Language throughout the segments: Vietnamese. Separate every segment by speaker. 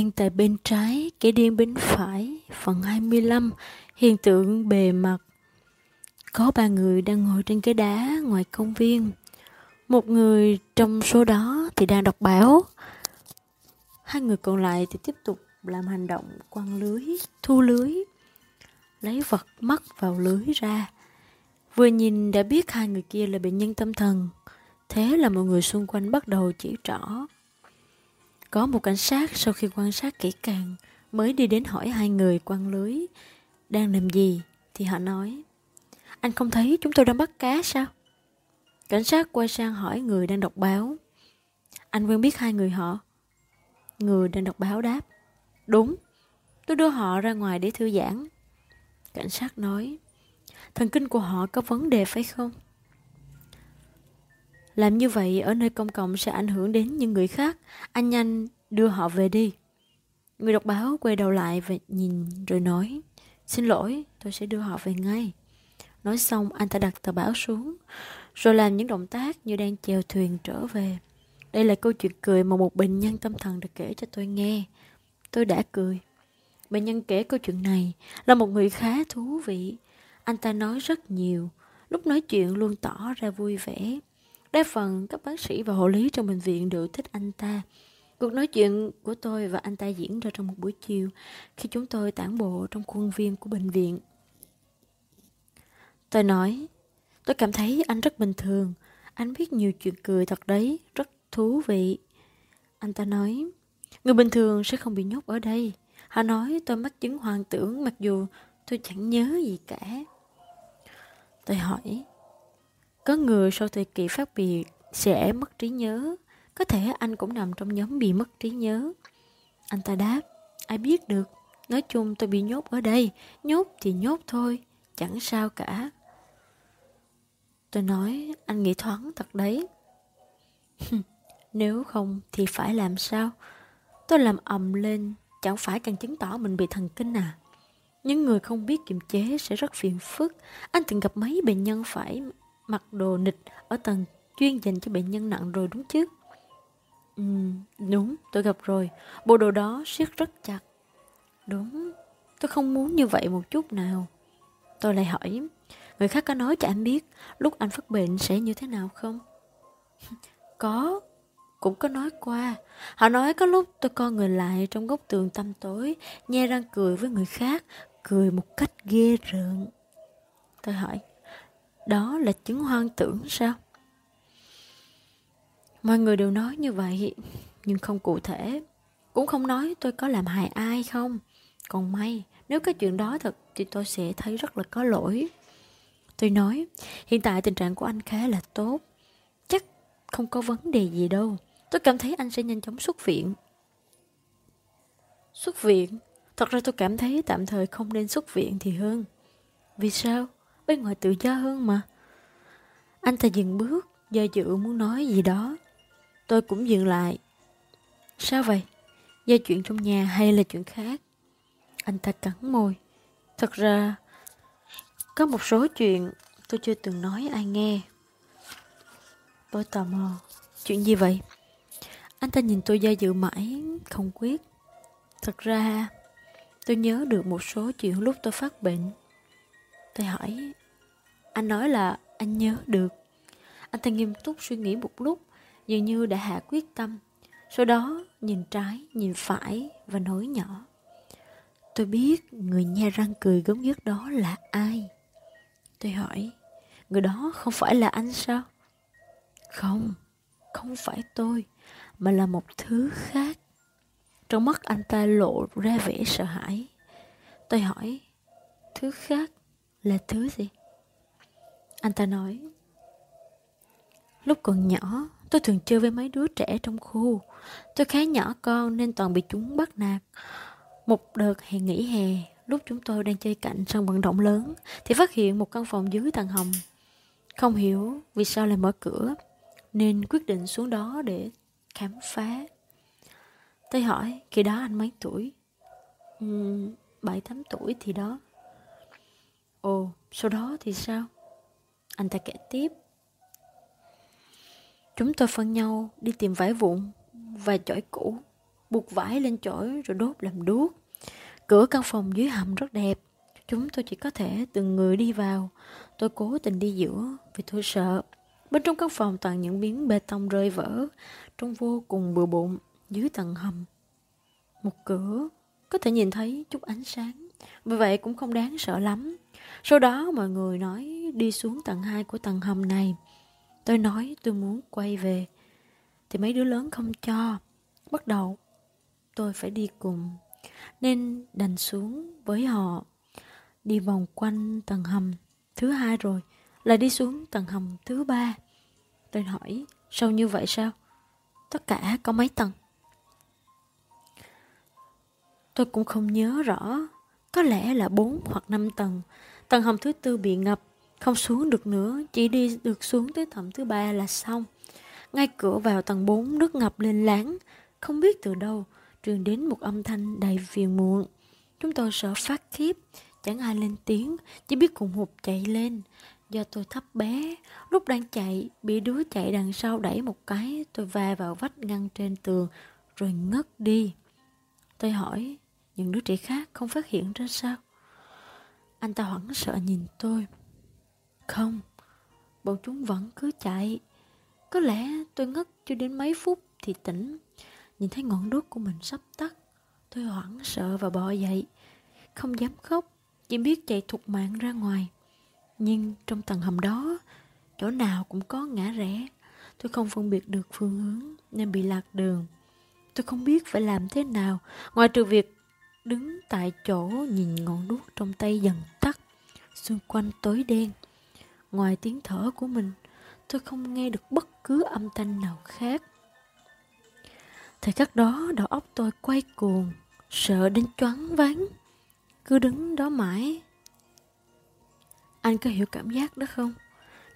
Speaker 1: Đen tại bên trái, kẻ điên bên phải, phần 25, hiện tượng bề mặt. Có ba người đang ngồi trên cái đá ngoài công viên. Một người trong số đó thì đang đọc báo. Hai người còn lại thì tiếp tục làm hành động quăng lưới, thu lưới, lấy vật mắc vào lưới ra. Vừa nhìn đã biết hai người kia là bệnh nhân tâm thần. Thế là mọi người xung quanh bắt đầu chỉ trỏ. Có một cảnh sát sau khi quan sát kỹ càng mới đi đến hỏi hai người quăng lưới đang làm gì thì họ nói anh không thấy chúng tôi đang bắt cá sao? Cảnh sát quay sang hỏi người đang đọc báo. Anh quen biết hai người họ. Người đang đọc báo đáp. Đúng, tôi đưa họ ra ngoài để thư giãn. Cảnh sát nói. Thần kinh của họ có vấn đề phải không? Làm như vậy ở nơi công cộng sẽ ảnh hưởng đến những người khác. Anh nhanh đưa họ về đi. Người đọc báo quay đầu lại và nhìn rồi nói. Xin lỗi, tôi sẽ đưa họ về ngay. Nói xong anh ta đặt tờ báo xuống Rồi làm những động tác như đang chèo thuyền trở về Đây là câu chuyện cười mà một bệnh nhân tâm thần đã kể cho tôi nghe Tôi đã cười Bệnh nhân kể câu chuyện này là một người khá thú vị Anh ta nói rất nhiều Lúc nói chuyện luôn tỏ ra vui vẻ Đa phần các bác sĩ và hộ lý trong bệnh viện đều thích anh ta Cuộc nói chuyện của tôi và anh ta diễn ra trong một buổi chiều khi chúng tôi tản bộ trong khuôn viên của bệnh viện. Tôi nói, tôi cảm thấy anh rất bình thường. Anh biết nhiều chuyện cười thật đấy, rất thú vị. Anh ta nói, người bình thường sẽ không bị nhốt ở đây. Họ nói tôi mắc chứng hoàng tưởng mặc dù tôi chẳng nhớ gì cả. Tôi hỏi, có người sau thời kỳ phát biệt sẽ mất trí nhớ. Có thể anh cũng nằm trong nhóm bị mất trí nhớ. Anh ta đáp, ai biết được. Nói chung tôi bị nhốt ở đây, nhốt thì nhốt thôi, chẳng sao cả. Tôi nói anh nghĩ thoáng thật đấy Nếu không thì phải làm sao Tôi làm ầm lên Chẳng phải càng chứng tỏ mình bị thần kinh à Những người không biết kiềm chế sẽ rất phiền phức Anh từng gặp mấy bệnh nhân phải mặc đồ nịch Ở tầng chuyên dành cho bệnh nhân nặng rồi đúng chứ Ừ, đúng, tôi gặp rồi Bộ đồ đó siết rất chặt Đúng, tôi không muốn như vậy một chút nào Tôi lại hỏi Người khác có nói cho anh biết lúc anh phát bệnh sẽ như thế nào không? có, cũng có nói qua. Họ nói có lúc tôi co người lại trong góc tường tăm tối, nhe răng cười với người khác, cười một cách ghê rợn. Tôi hỏi, đó là chứng hoang tưởng sao? Mọi người đều nói như vậy, nhưng không cụ thể. Cũng không nói tôi có làm hại ai không. Còn may, nếu cái chuyện đó thật thì tôi sẽ thấy rất là có lỗi. Tôi nói, hiện tại tình trạng của anh khá là tốt. Chắc không có vấn đề gì đâu. Tôi cảm thấy anh sẽ nhanh chóng xuất viện. Xuất viện? Thật ra tôi cảm thấy tạm thời không nên xuất viện thì hơn. Vì sao? Bên ngoài tự do hơn mà. Anh ta dừng bước, do dự muốn nói gì đó. Tôi cũng dừng lại. Sao vậy? Do chuyện trong nhà hay là chuyện khác? Anh ta cắn môi. Thật ra, có một số chuyện tôi chưa từng nói ai nghe. Tôi tò mò. Chuyện gì vậy? Anh ta nhìn tôi do dự mãi, không quyết. Thật ra, tôi nhớ được một số chuyện lúc tôi phát bệnh. Tôi hỏi, anh nói là anh nhớ được. Anh ta nghiêm túc suy nghĩ một lúc, dường như đã hạ quyết tâm. Sau đó, nhìn trái, nhìn phải và nói nhỏ. Tôi biết người nha răng cười gớm ghiếc đó là ai. Tôi hỏi, người đó không phải là anh sao? Không, không phải tôi, mà là một thứ khác. Trong mắt anh ta lộ ra vẻ sợ hãi. Tôi hỏi, thứ khác là thứ gì? Anh ta nói, lúc còn nhỏ, tôi thường chơi với mấy đứa trẻ trong khu. Tôi khá nhỏ con nên toàn bị chúng bắt nạt. Một đợt hè nghỉ hè, Lúc chúng tôi đang chơi cạnh sân vận động lớn thì phát hiện một căn phòng dưới tầng hầm. Không hiểu vì sao lại mở cửa nên quyết định xuống đó để khám phá. Tôi hỏi khi đó anh mấy tuổi? Uhm, 7-8 tuổi thì đó. Ồ, sau đó thì sao? Anh ta kể tiếp. Chúng tôi phân nhau đi tìm vải vụn và chổi cũ. buộc vải lên chổi rồi đốt làm đuốc. Cửa căn phòng dưới hầm rất đẹp. Chúng tôi chỉ có thể từng người đi vào. Tôi cố tình đi giữa vì tôi sợ. Bên trong căn phòng toàn những miếng bê tông rơi vỡ, trông vô cùng bừa bộn dưới tầng hầm. Một cửa có thể nhìn thấy chút ánh sáng, vì vậy cũng không đáng sợ lắm. Sau đó mọi người nói đi xuống tầng 2 của tầng hầm này. Tôi nói tôi muốn quay về, thì mấy đứa lớn không cho. Bắt đầu tôi phải đi cùng, nên đành xuống với họ. Đi vòng quanh tầng hầm thứ hai rồi, lại đi xuống tầng hầm thứ ba. Tôi hỏi, sâu như vậy sao? Tất cả có mấy tầng? Tôi cũng không nhớ rõ, có lẽ là bốn hoặc năm tầng. Tầng hầm thứ tư bị ngập, không xuống được nữa, chỉ đi được xuống tới tầng thứ ba là xong. Ngay cửa vào tầng 4 nước ngập lên láng, không biết từ đâu, truyền đến một âm thanh đầy phiền muộn. Chúng tôi sợ phát khiếp, chẳng ai lên tiếng, chỉ biết cùng hụt chạy lên. Do tôi thấp bé, lúc đang chạy, bị đứa chạy đằng sau đẩy một cái, tôi va vào vách ngăn trên tường, rồi ngất đi. Tôi hỏi, những đứa trẻ khác không phát hiện ra sao? Anh ta hoảng sợ nhìn tôi. Không, bọn chúng vẫn cứ chạy. Có lẽ tôi ngất cho đến mấy phút thì tỉnh. Nhìn thấy ngọn đuốc của mình sắp tắt. Tôi hoảng sợ và bò dậy. Không dám khóc, chỉ biết chạy thục mạng ra ngoài. Nhưng trong tầng hầm đó, chỗ nào cũng có ngã rẽ. Tôi không phân biệt được phương hướng nên bị lạc đường. Tôi không biết phải làm thế nào, ngoài trừ việc đứng tại chỗ nhìn ngọn đuốc trong tay dần tắt, xung quanh tối đen. Ngoài tiếng thở của mình, tôi không nghe được bất cứ âm thanh nào khác. Thời khắc đó đầu óc tôi quay cuồng, sợ đến choáng váng. Cứ đứng đó mãi. Anh có hiểu cảm giác đó không?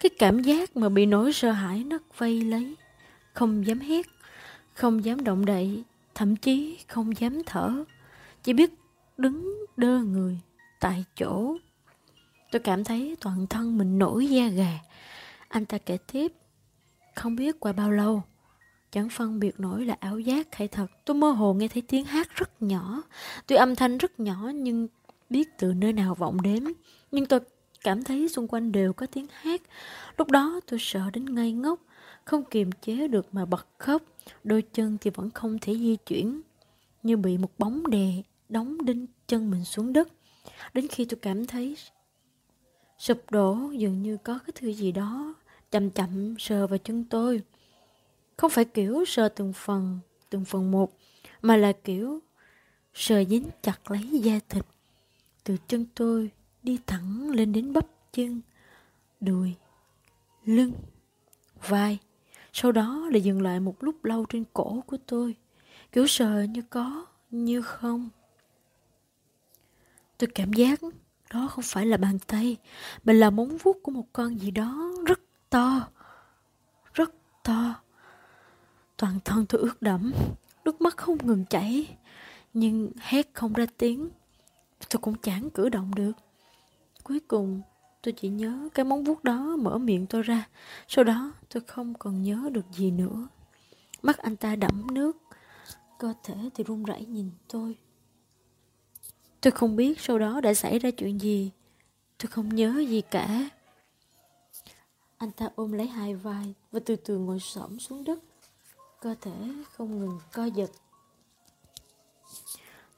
Speaker 1: Cái cảm giác mà bị nỗi sợ hãi nó vây lấy. Không dám hét, không dám động đậy, thậm chí không dám thở. Chỉ biết đứng đơ người tại chỗ. Tôi cảm thấy toàn thân mình nổi da gà. Anh ta kể tiếp. Không biết qua bao lâu, chẳng phân biệt nổi là ảo giác hay thật. Tôi mơ hồ nghe thấy tiếng hát rất nhỏ. Tuy âm thanh rất nhỏ nhưng biết từ nơi nào vọng đến. Nhưng tôi cảm thấy xung quanh đều có tiếng hát. Lúc đó tôi sợ đến ngây ngốc, không kiềm chế được mà bật khóc. Đôi chân thì vẫn không thể di chuyển, như bị một bóng đè đóng đinh chân mình xuống đất. Đến khi tôi cảm thấy sụp đổ dường như có cái thứ gì đó chậm chậm sờ vào chân tôi. Không phải kiểu sờ từng phần, từng phần một, mà là kiểu sờ dính chặt lấy da thịt. Từ chân tôi đi thẳng lên đến bắp chân, đùi, lưng, vai. Sau đó là dừng lại một lúc lâu trên cổ của tôi, kiểu sờ như có, như không. Tôi cảm giác đó không phải là bàn tay, mà là móng vuốt của một con gì đó rất to, rất to. Toàn thân tôi ướt đẫm, nước mắt không ngừng chảy, nhưng hét không ra tiếng. Tôi cũng chẳng cử động được. Cuối cùng, tôi chỉ nhớ cái móng vuốt đó mở miệng tôi ra. Sau đó, tôi không còn nhớ được gì nữa. Mắt anh ta đẫm nước, cơ thể thì run rẩy nhìn tôi. Tôi không biết sau đó đã xảy ra chuyện gì. Tôi không nhớ gì cả. Anh ta ôm lấy hai vai và từ từ ngồi xổm xuống đất. Cơ thể không ngừng co giật.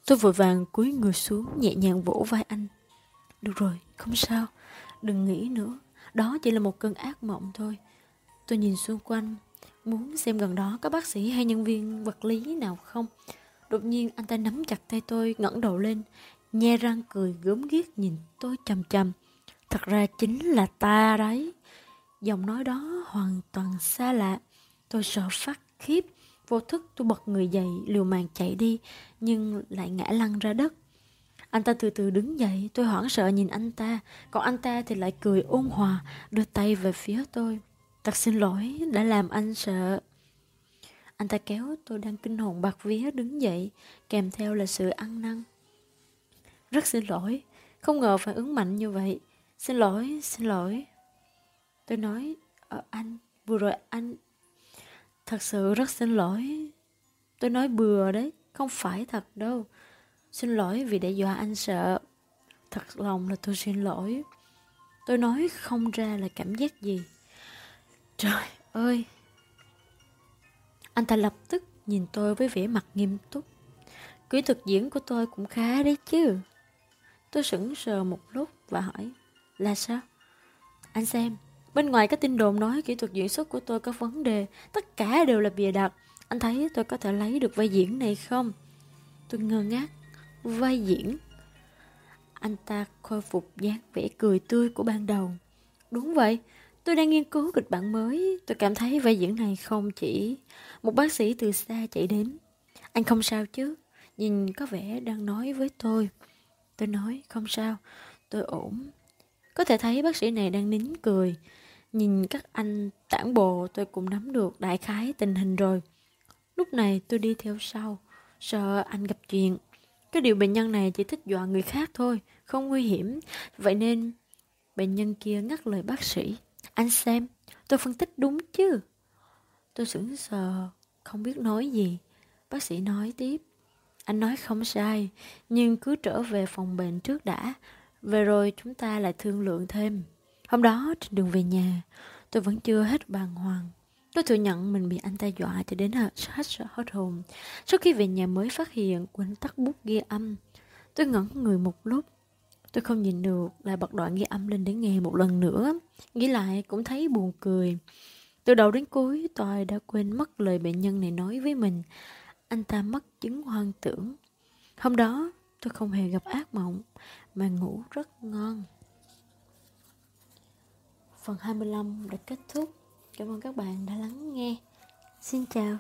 Speaker 1: Tôi vội vàng cúi người xuống nhẹ nhàng vỗ vai anh. Được rồi, không sao. Đừng nghĩ nữa. Đó chỉ là một cơn ác mộng thôi. Tôi nhìn xung quanh, muốn xem gần đó có bác sĩ hay nhân viên vật lý nào không. Đột nhiên anh ta nắm chặt tay tôi, ngẩng đầu lên, nhe răng cười gớm ghiếc nhìn tôi chầm chầm. Thật ra chính là ta đấy. Giọng nói đó hoàn toàn xa lạ. Tôi sợ phát khiếp. Vô thức tôi bật người dậy liều mạng chạy đi nhưng lại ngã lăn ra đất. Anh ta từ từ đứng dậy, tôi hoảng sợ nhìn anh ta, còn anh ta thì lại cười ôn hòa, đưa tay về phía tôi. Thật xin lỗi, đã làm anh sợ. Anh ta kéo tôi đang kinh hồn bạc vía đứng dậy, kèm theo là sự ăn năn. Rất xin lỗi, không ngờ phản ứng mạnh như vậy. Xin lỗi, xin lỗi. Tôi nói, ờ, anh, vừa rồi anh... Thật sự rất xin lỗi. Tôi nói bừa đấy, Không phải thật đâu. Xin lỗi vì để dọa anh sợ. Thật lòng là tôi xin lỗi. Tôi nói không ra là cảm giác gì. Trời ơi! Anh ta lập tức nhìn tôi với vẻ mặt nghiêm túc. Kỹ thuật diễn của tôi cũng khá đấy chứ. Tôi sững sờ một lúc và hỏi, là sao? Anh xem, bên ngoài có tin đồn nói kỹ thuật diễn xuất của tôi có vấn đề, tất cả đều là bìa đặt. Anh thấy tôi có thể lấy được vai diễn này không? Tôi ngơ ngác, vai diễn. Anh ta khôi phục dáng vẻ cười tươi của ban đầu. Đúng vậy, tôi đang nghiên cứu kịch bản mới. Tôi cảm thấy vai diễn này không chỉ một bác sĩ từ xa chạy đến. Anh không sao chứ? Nhìn có vẻ đang nói với tôi. Tôi nói không sao, tôi ổn. Có thể thấy bác sĩ này đang nín cười. Nhìn các anh tản bộ tôi cũng nắm được đại khái tình hình rồi. Lúc này tôi đi theo sau, sợ anh gặp chuyện. Cái điều bệnh nhân này chỉ thích dọa người khác thôi, không nguy hiểm. Vậy nên bệnh nhân kia ngắt lời bác sĩ. Anh xem, tôi phân tích đúng chứ? Tôi sững sờ, không biết nói gì. Bác sĩ nói tiếp. Anh nói không sai, nhưng cứ trở về phòng bệnh trước đã. Về rồi chúng ta lại thương lượng thêm. Hôm đó trên đường về nhà, tôi vẫn chưa hết bàng hoàng. Tôi thừa nhận mình bị anh ta dọa cho đến hết hết hết hồn. Sau khi về nhà mới phát hiện quên tắt bút ghi âm. Tôi ngẩn người một lúc. Tôi không nhìn được, lại bật đoạn ghi âm lên để nghe một lần nữa. Nghĩ lại cũng thấy buồn cười. Từ đầu đến cuối, tôi đã quên mất lời bệnh nhân này nói với mình. Anh ta mất chứng hoang tưởng. Hôm đó, tôi không hề gặp ác mộng, mà ngủ rất ngon. Phần 25 đã kết thúc. Cảm ơn các bạn đã lắng nghe. Xin chào.